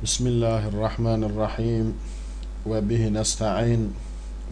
بسم الله الرحمن الرحيم. وبه نستعين.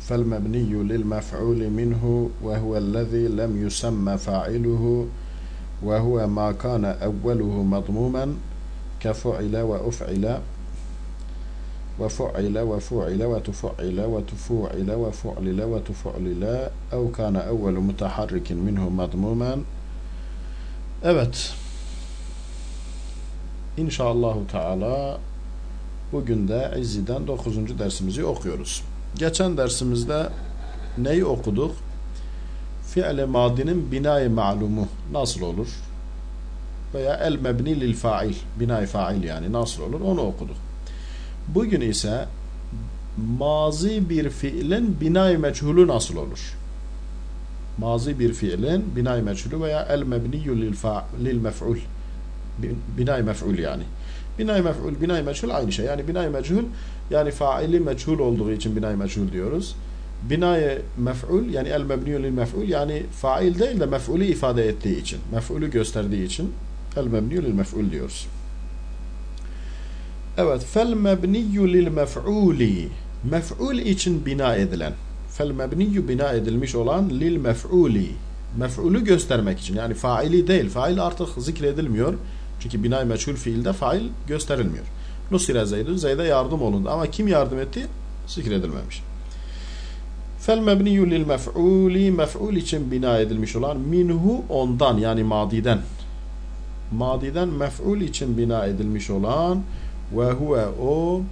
فالمبني للمفعول منه وهو الذي لم يسمى فاعله وهو ما كان أوله مضموما كفعل وأفعل. وفعل وفعل وتفعل وتفوعل وفعلل وتفعلل أو كان أول متحرك منه مضموما. Evet. İnşallahü Teala bugün de İzzi'den 9. dersimizi okuyoruz. Geçen dersimizde neyi okuduk? Fi'le madinin binayı malumu nasıl olur? Veya el mebni lil fail, binayı fail yani nasıl olur? Onu okuduk. Bugün ise mazi bir fiilin binayı meçhulü nasıl olur? Mazi bir fiilin binayı meçhulü veya el mebniyyü lil, lil mef'ul binayı mef'ul yani. Binay mef'ul, binay meçhul aynı şey. Yani binay meçhul yani faili meçhul olduğu için binay meçhul diyoruz. Binay mef'ul yani el mebniyü lil mef'ul yani fail değil de mef'ulü ifade ettiği için, mef'ulü gösterdiği için el mebniyü lil mef'ul diyoruz. Evet, fel mebniyü lil mef'uli mef'ul için bina edilen fel mebniyü bina edilmiş olan lil mef'uli mef'ulü göstermek için yani faili değil. Fail artık zikredilmiyor. Çünkü binay meçhul fiilde fail gösterilmiyor. Nusire Zeydun, Zeyd'e yardım olundu. Ama kim yardım etti? Zikredilmemiş. Fel mebniyyü lil mef'uli mef'ul için bina edilmiş olan minhu ondan yani madiden madiden mef'ul için bina edilmiş olan ve huve o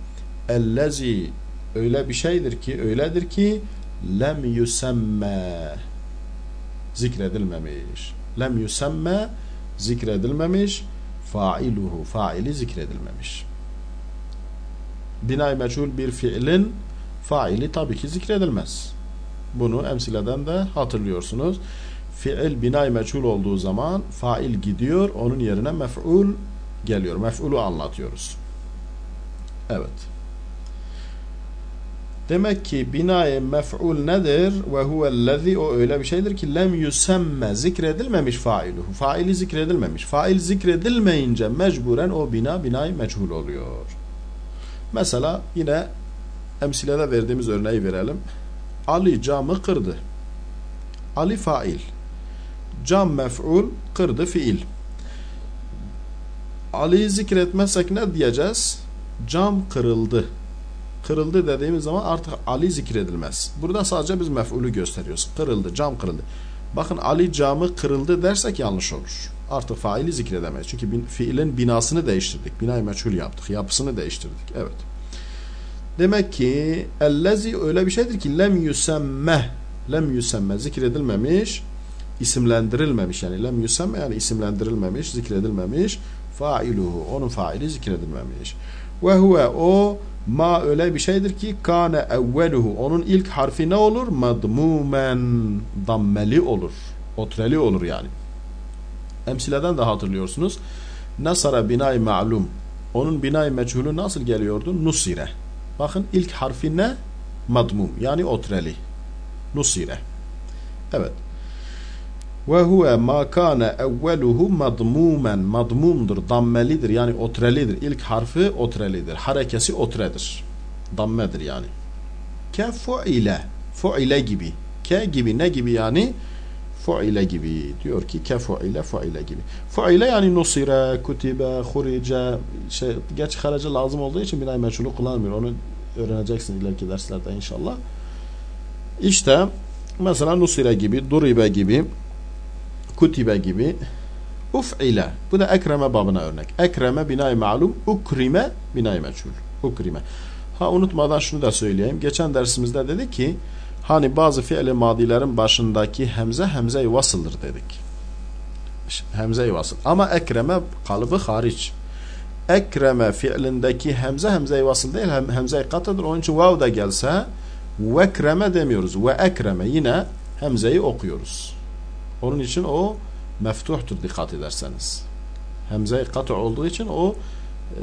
ellezi öyle bir şeydir ki öyledir ki lem yusemme zikredilmemiş. Lem yusemme zikredilmemiş failuhu faili zikredilmemiş. Binay meçhul bir fiilin faili tabii ki zikredilmez. Bunu emsileden de hatırlıyorsunuz. Fiil binay meçhul olduğu zaman fail gidiyor, onun yerine mef'ul geliyor. Mef'ulu anlatıyoruz. Evet. Demek ki binayı mef'ul nedir? Ve huvellezî o öyle bir şeydir ki lem yusemme zikredilmemiş failuhu. Faili zikredilmemiş. Fail zikredilmeyince mecburen o bina binayı meçhul oluyor. Mesela yine emsilede verdiğimiz örneği verelim. Ali camı kırdı. Ali fail. Cam mef'ul, kırdı fiil. Ali'yi zikretmezsek ne diyeceğiz? Cam kırıldı kırıldı dediğimiz zaman artık Ali zikredilmez. Burada sadece biz mef'ulü gösteriyoruz. Kırıldı, cam kırıldı. Bakın Ali camı kırıldı dersek yanlış olur. Artık faili zikredemeyiz. Çünkü bin, fiilin binasını değiştirdik. Binayı meçhul yaptık. Yapısını değiştirdik. Evet. Demek ki ellezi öyle bir şeydir ki lem yusemme lem yusemme zikredilmemiş isimlendirilmemiş yani lem yusemme yani isimlendirilmemiş zikredilmemiş failuhu onun faili zikredilmemiş ve huve o Ma öyle bir şeydir ki kâne evveluhu. Onun ilk harfi ne olur? Madmumen. Dammeli olur. Otreli olur yani. Emsileden de hatırlıyorsunuz. Nasara binay ma'lum. Onun binay meçhulü nasıl geliyordu? Nusire. Bakın ilk harfi ne? Madmum. Yani otreli. Nusire. Evet. Ve huve ma kana evveluhu madmumen. Madmumdur, dammelidir yani otrelidir. İlk harfi otrelidir. Harekesi otredir. Dammedir yani. Ke fuile. Fuile gibi. Ke gibi ne gibi yani? Fuile gibi. Diyor ki ke fuile fuile gibi. Fuile yani nusire, kutibe, hurice şey, geç haraca lazım olduğu için binay meçhulü kullanmıyor. Onu öğreneceksin ileriki derslerde inşallah. İşte mesela nusire gibi, duribe gibi kutibe gibi uf'ile. Bu da ekreme babına örnek. Ekreme binay malum, ukrime binay meçhul. Ukrime. Ha unutmadan şunu da söyleyeyim. Geçen dersimizde dedik ki hani bazı fiili madilerin başındaki hemze hemze-i vasıldır dedik. Hemze-i vasıl. Ama ekreme kalıbı hariç. Ekreme fiilindeki hemze hemze-i vasıl değil hem hemze-i katıdır. Onun için vav da gelse vekreme demiyoruz. Ve ekreme yine hemzeyi okuyoruz. Onun için o meftuhtur dikkat ederseniz. Hemze katı olduğu için o e,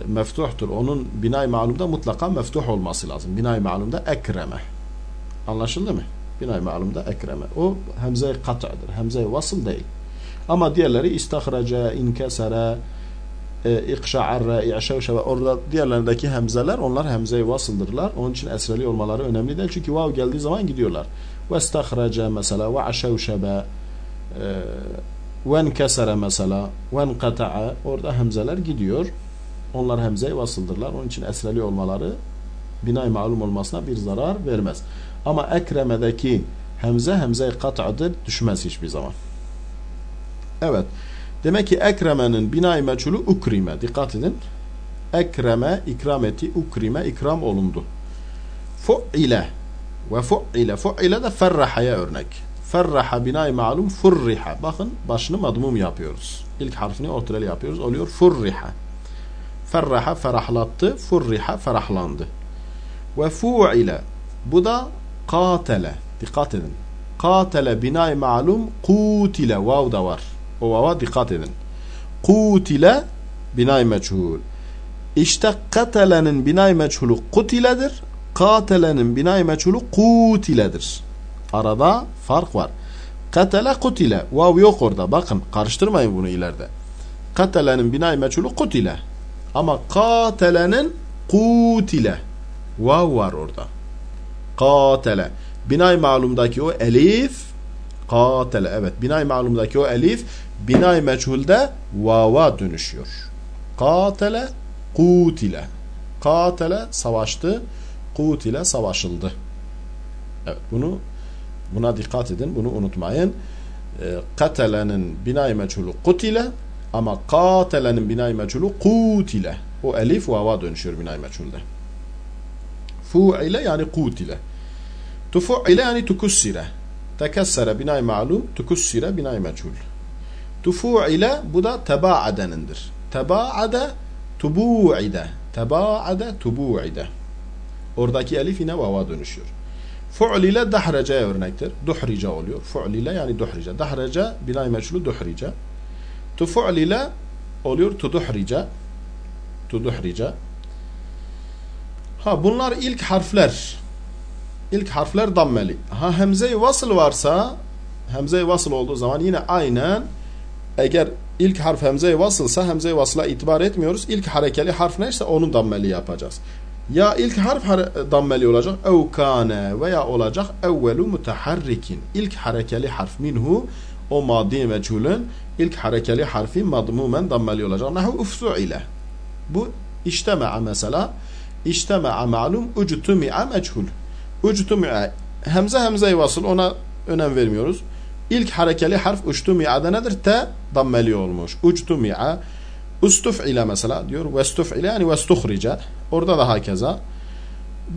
meftuhtur. Onun binay malumda mutlaka meftuh olması lazım. Binay malumda ekreme. Anlaşıldı mı? Binay malumda ekreme. O hemze katıdır. Hemze vasıl değil. Ama diğerleri istahraca, inkesere e, ikşa'arra, i'şevşe ve orada diğerlerindeki hemzeler onlar hemze-i vasıldırlar. Onun için esreli olmaları önemli değil. Çünkü vav geldiği zaman gidiyorlar. Ve istahraca mesela ve aşevşebe ve enkesere mesela ve enkata'a orada hemzeler gidiyor. Onlar hemze-i vasıldırlar. Onun için esreli olmaları binay malum olmasına bir zarar vermez. Ama ekremedeki hemze hemze-i kat'adır. Düşmez hiçbir zaman. Evet. Demek ki ekremenin binay meçhulü ukrime. Dikkat edin. Ekreme ikram etti. Ukrime ikram olundu. Fu'ile ve fu'ile. Fu'ile de ferrahaya örnek. Ferraha binay malum furriha. Bakın başını madmum yapıyoruz. İlk harfini ortalı yapıyoruz. Oluyor furriha. Ferraha ferahlattı. Furriha ferahlandı. Ve fu'ile. Bu da katele. Dikkat edin. Katele binay malum kutile. Vav da var. O vava dikkat edin. Kutile binay meçhul. İşte katelenin binay meçhulu kutiledir. Katelenin binay meçhulu kutiledir. Arada fark var. Katele kutile. Vav yok orada. Bakın karıştırmayın bunu ileride. Katelenin binay meçhulu kutile. Ama katelenin kutile. Vav var orada. Katele. Binay malumdaki o elif katele. Evet. Binay malumdaki o elif binay meçhulde vava dönüşüyor. Katele kutile. Katele savaştı. Kutile savaşıldı. Evet. Bunu buna dikkat edin. Bunu unutmayın. E, katelenin binay meçhulu kutile ama katelenin binay meçhulu kutile. O elif vava dönüşüyor binay meçhulde. Fu'ile yani kutile. Tufu'ile yani tukussire. Tekessere binay malum, tukussire binay meçhul. Tufu'ile bu da tebaadenindir. Tebaade tubu'ide. Tebaade tubu'ide. Oradaki elif yine vava dönüşüyor. Fu'l ile dahrece örnektir. Duhrice oluyor. Fu'l ile yani duhrice. Dahrece binay meçhulu duhrice. Tufu'l ile oluyor tuduhrice. Tuduhrice. Ha bunlar ilk harfler. İlk harfler dammeli. Ha hemze-i vasıl varsa hemze-i vasıl olduğu zaman yine aynen eğer ilk harf hemze-i vasılsa hemze-i vasıla itibar etmiyoruz. İlk harekeli harf neyse onu dammeli yapacağız. Ya ilk harf dammeli olacak ev kane veya olacak evvelu muteharrikin. İlk harekeli harf minhu o maddi meçhulün ilk harekeli harfi madmumen dammeli olacak. Nahu ufsu ile. Bu işteme'a mesela işteme'a malum uctumi'a meçhul. Uctumi'a hemze hemze vasıl ona önem vermiyoruz. İlk harekeli harf uctumi'a'da nedir? Te dammeli olmuş. Uctumi'a Ustuf'ile mesela diyor. Vestuf'ile yani vestuhrice. Orada da hakeza.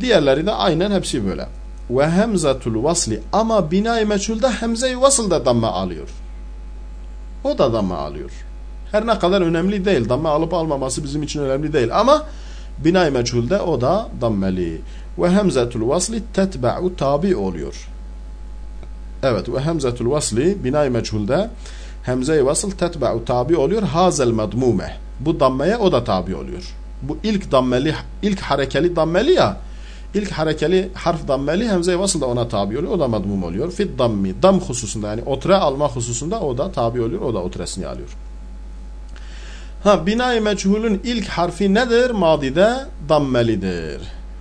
Diğerleri de aynen hepsi böyle. Ve hemzatul vasli ama binay meçhulda hemze-i vasıl da damme alıyor. O da damme alıyor. Her ne kadar önemli değil. Damme alıp almaması bizim için önemli değil. Ama binay meçhulde o da dammeli. Ve hemzetul vasli tetba'u tabi oluyor. Evet ve hemzetul vasli binay meçhulde hemze-i vasıl tetba'u tabi oluyor. Hazel madmume. Bu dammeye o da tabi oluyor. Bu ilk dammeli, ilk harekeli dammeli ya. İlk harekeli harf dammeli hemze-i vasıl da ona tabi oluyor. O da madmum oluyor. Fit dammi. Dam hususunda yani otre alma hususunda o da tabi oluyor. O da otresini alıyor. Ha binay meçhulün ilk harfi nedir? Madide dammelidir.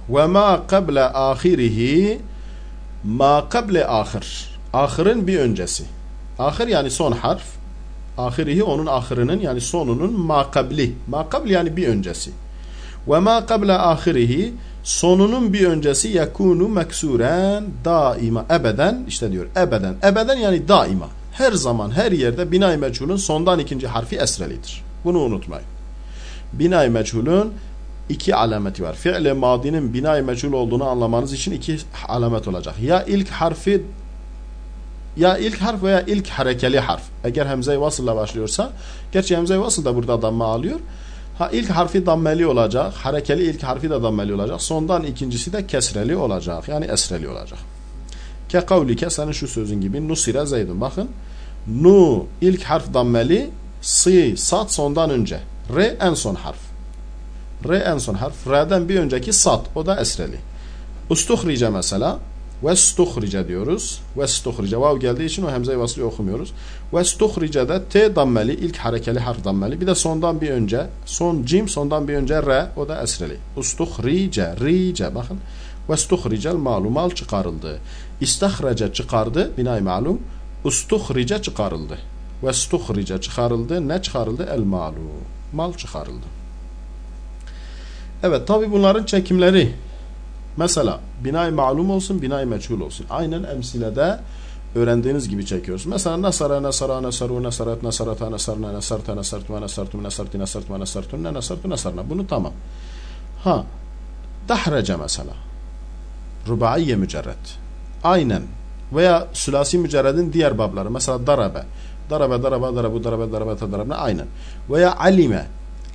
Ve ma kable ahirihi ma kable ahir. Ahırın bir öncesi. Ahir yani son harf. Ahirihi onun ahırının yani sonunun makabli. Makabli yani bir öncesi. Ve ma kable ahirihi sonunun bir öncesi yakunu meksuren daima ebeden işte diyor ebeden. Ebeden yani daima. Her zaman her yerde binay meçhulun sondan ikinci harfi esrelidir. Bunu unutmayın. Binay meçhulun iki alameti var. Fi'le madinin binay meçhul olduğunu anlamanız için iki alamet olacak. Ya ilk harfi ya ilk harf veya ilk harekeli harf. Eğer hemze-i vasılla başlıyorsa, gerçi hemze-i vasıl da burada damme alıyor. Ha ilk harfi dammeli olacak, harekeli ilk harfi de dammeli olacak. Sondan ikincisi de kesreli olacak. Yani esreli olacak. Ke kavlike senin şu sözün gibi nusire zeydun. Bakın. Nu ilk harf dammeli, si sat sondan önce. Re en son harf. Re en son harf. Re'den bir önceki sat. O da esreli. Ustuhrice mesela. Ve stuhrice diyoruz. Ve stuhrice. Vav geldiği için o hemze-i vaslı okumuyoruz. Ve stuhrice'de T dammeli, ilk harekeli harf dammeli. Bir de sondan bir önce, son cim, sondan bir önce R, o da esreli. Ustuhrice, rice. Bakın. Ve stuhricel malu, mal çıkarıldı. İstahrece çıkardı, binay malum. Ustuhrice çıkarıldı. Ve stuhrice çıkarıldı. Ne çıkarıldı? El malu. Mal çıkarıldı. Evet tabi bunların çekimleri mesela binay malum olsun binay meçhul olsun. Aynen emsilede öğrendiğiniz gibi çekiyoruz. Mesela nasara nasara nasaru nasarat nasarata nasarna nasarta nasartuma nasartum nasarti nasartuma nasartunne nasartu nasarna. Bunu tamam. Ha dahrece mesela. Rubaiye mücerret. Aynen. Veya sülasi mücerredin diğer babları. Mesela darabe. Darabe, darabe, darabu, darabe, darabe, darabe. Aynen. Veya alime.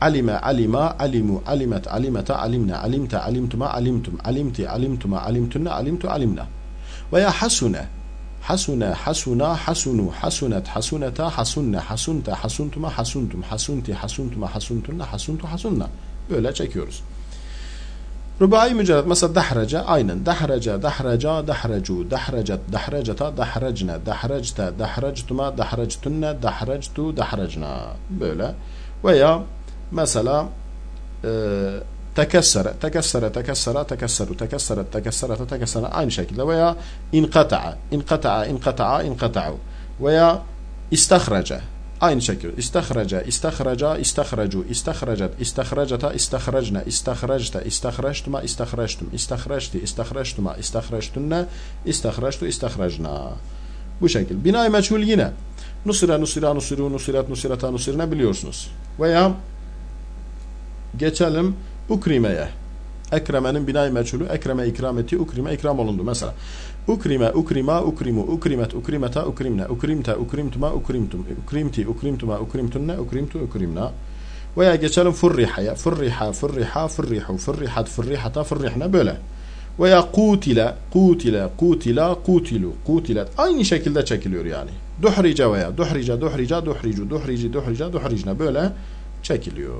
علم علم علموا علمت علمت علمنا علمت علمتما علمتم علمت علمتما علمتن علمت علمنا ويا حسن حسن حسنا حسنوا حسنت حسنتا حسنا حسنت حسنتما حسنتم حسنت حسنتما حسنتن حسنت حسنا böyle çekiyoruz. Rubai mücerret mesela dahrece aynen dahrece dahreca dahrecu dahracet dahraceta dahracne dahracte dahractuma dahractunne dahractu dahracna böyle veya mesela e, tekessere tekessere tekessere tekesseru tekesseret tekesserete tekessere aynı şekilde veya inkata'a inkata'a inkata'a inkata'u veya istahrece Aynı şekilde istahraca, istahraca, istahracu, istahracat, istahracata, istahracna, istahracta, istahractuma, istahractum, istahracti, istahractuma, istahractunne, istahractu, istahracna. Bu şekil. Binay meçhul yine. Nusira, nusira, nusiru, nusirat, nusirata, nusirne biliyorsunuz. Veya geçelim ukrimeye. Ekremenin binay meçhulü, ekreme ikram etti, ukrime ikram olundu. Mesela Ukrime, ukrima, ukrimu, ukrimet, ukrimeta, ukrimne, ukrimte, ukrimtuma, ukrimtum, ukrimti, ukrimtuma, ukrimtunne, ukrimtu, ukrimna. Veya geçelim furrihaya, furriha, furriha, furrihu, furrihat, furrihata, furrihne böyle. Veya kutile, kutile, kutila, kutilu, kutilet. Aynı şekilde çekiliyor yani. Duhrice veya duhrice, duhrice, duhricu, duhrici, duhrice, duhricne böyle çekiliyor.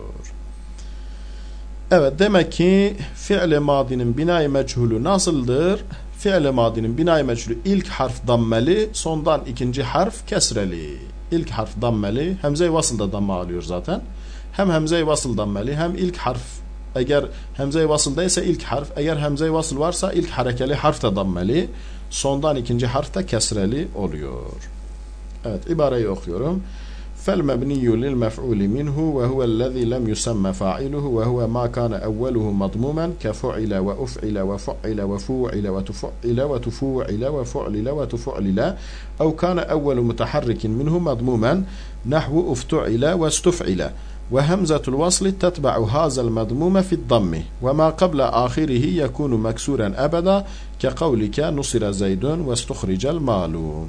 Evet demek ki fi'li madinin binayı meçhulü nasıldır? fiil madinin binay meçhulü ilk harf dammeli, sondan ikinci harf kesreli. İlk harf dammeli, hemze-i vasıl da damme alıyor zaten. Hem hemze-i vasıl dammeli, hem ilk harf eğer hemze-i vasılda ise ilk harf, eğer hemze-i vasıl varsa ilk harekeli harf da dammeli, sondan ikinci harf da kesreli oluyor. Evet, ibareyi okuyorum. فالمبني للمفعول منه وهو الذي لم يسمى فاعله وهو ما كان أوله مضموما كفعل وأفعل وفعل وفوعل وتفعل وتفوعل وفعلل وتفعلل أو كان أول متحرك منه مضموما نحو افتعل واستفعل. وهمزة الوصل تتبع هذا المضموم في الضم وما قبل آخره يكون مكسورا أبدا كقولك نصر زيد واستخرج المال.